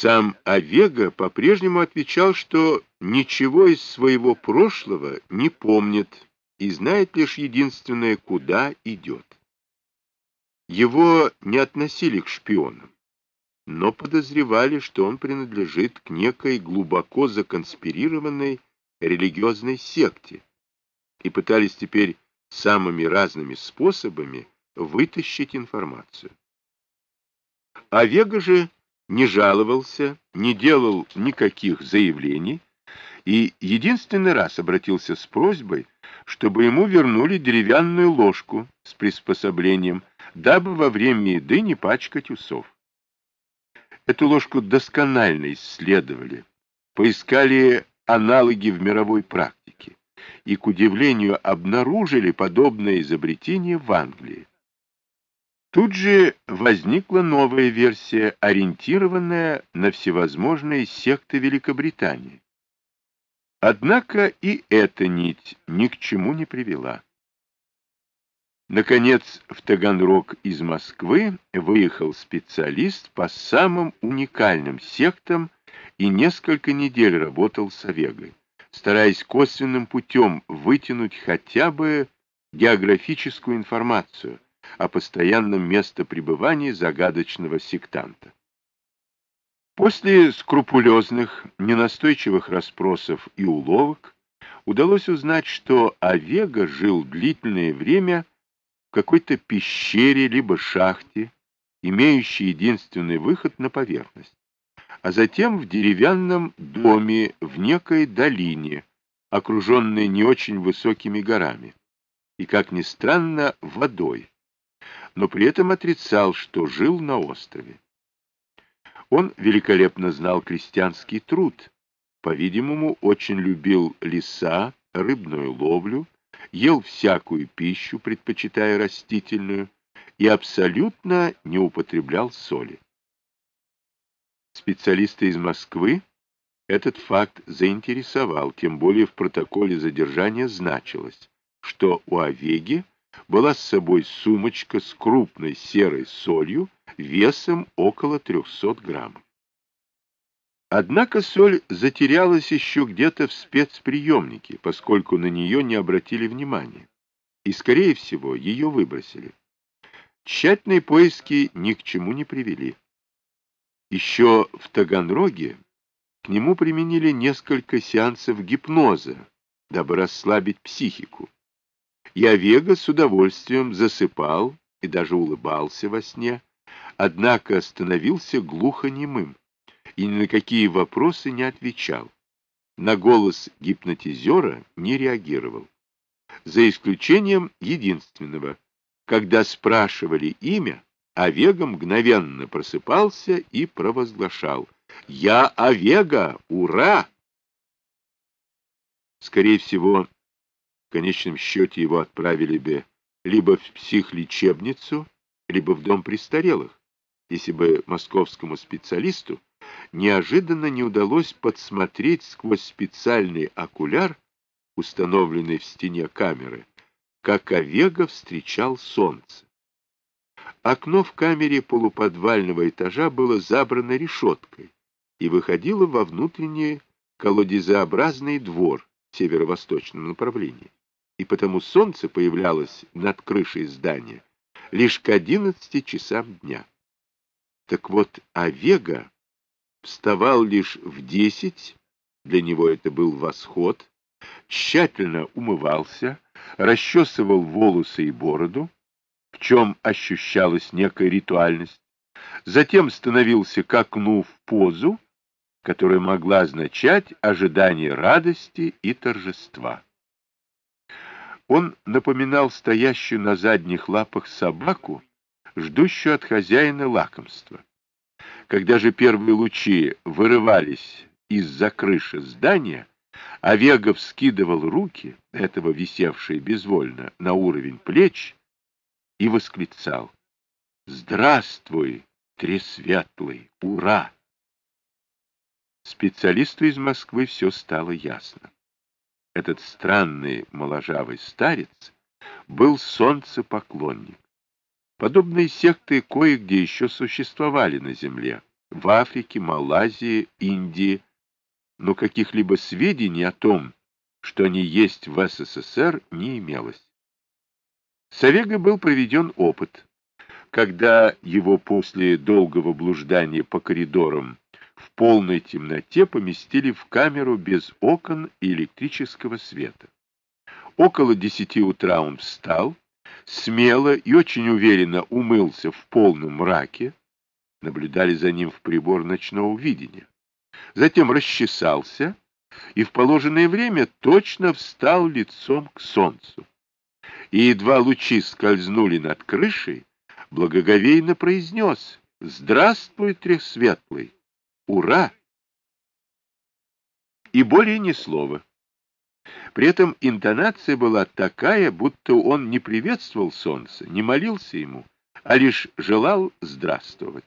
Сам Овега по-прежнему отвечал, что ничего из своего прошлого не помнит и знает лишь единственное, куда идет. Его не относили к шпионам, но подозревали, что он принадлежит к некой глубоко законспирированной религиозной секте и пытались теперь самыми разными способами вытащить информацию. Овега же не жаловался, не делал никаких заявлений и единственный раз обратился с просьбой, чтобы ему вернули деревянную ложку с приспособлением, дабы во время еды не пачкать усов. Эту ложку досконально исследовали, поискали аналоги в мировой практике и, к удивлению, обнаружили подобное изобретение в Англии. Тут же возникла новая версия, ориентированная на всевозможные секты Великобритании. Однако и эта нить ни к чему не привела. Наконец, в Таганрог из Москвы выехал специалист по самым уникальным сектам и несколько недель работал с Овегой, стараясь косвенным путем вытянуть хотя бы географическую информацию – о постоянном местопребывании загадочного сектанта. После скрупулезных, ненастойчивых расспросов и уловок удалось узнать, что Овега жил длительное время в какой-то пещере либо шахте, имеющей единственный выход на поверхность, а затем в деревянном доме в некой долине, окруженной не очень высокими горами, и, как ни странно, водой но при этом отрицал, что жил на острове. Он великолепно знал крестьянский труд, по-видимому, очень любил леса, рыбную ловлю, ел всякую пищу, предпочитая растительную, и абсолютно не употреблял соли. Специалисты из Москвы этот факт заинтересовал, тем более в протоколе задержания значилось, что у Овеги была с собой сумочка с крупной серой солью весом около 300 граммов. Однако соль затерялась еще где-то в спецприемнике, поскольку на нее не обратили внимания, и, скорее всего, ее выбросили. Тщательные поиски ни к чему не привели. Еще в Таганроге к нему применили несколько сеансов гипноза, дабы расслабить психику. И Овега с удовольствием засыпал и даже улыбался во сне, однако становился глухонемым и ни на какие вопросы не отвечал. На голос гипнотизера не реагировал. За исключением единственного. Когда спрашивали имя, Овега мгновенно просыпался и провозглашал «Я Овега! Ура!» Скорее всего, в конечном счете его отправили бы либо в психлечебницу, либо в дом престарелых, если бы московскому специалисту неожиданно не удалось подсмотреть сквозь специальный окуляр, установленный в стене камеры, как Овега встречал солнце. Окно в камере полуподвального этажа было забрано решеткой и выходило во внутренний колодезообразный двор в северо-восточном направлении и потому солнце появлялось над крышей здания лишь к одиннадцати часам дня. Так вот, Овега вставал лишь в десять, для него это был восход, тщательно умывался, расчесывал волосы и бороду, в чем ощущалась некая ритуальность, затем становился к окну в позу, которая могла означать ожидание радости и торжества. Он напоминал стоящую на задних лапах собаку, ждущую от хозяина лакомства. Когда же первые лучи вырывались из-за крыши здания, Овегов скидывал руки, этого висевшие безвольно, на уровень плеч, и восклицал «Здравствуй, Тресветлый! Ура!» Специалисту из Москвы все стало ясно. Этот странный моложавый старец был солнцепоклонник. Подобные секты кое-где еще существовали на земле, в Африке, Малайзии, Индии, но каких-либо сведений о том, что они есть в СССР, не имелось. С Овегой был проведен опыт. Когда его после долгого блуждания по коридорам в полной темноте поместили в камеру без окон и электрического света. Около десяти утра он встал, смело и очень уверенно умылся в полном мраке, наблюдали за ним в прибор ночного видения. Затем расчесался и в положенное время точно встал лицом к солнцу. И едва лучи скользнули над крышей, благоговейно произнес «Здравствуй, Трехсветлый! Ура!» И более ни слова. При этом интонация была такая, будто он не приветствовал солнце, не молился ему, а лишь желал здравствовать.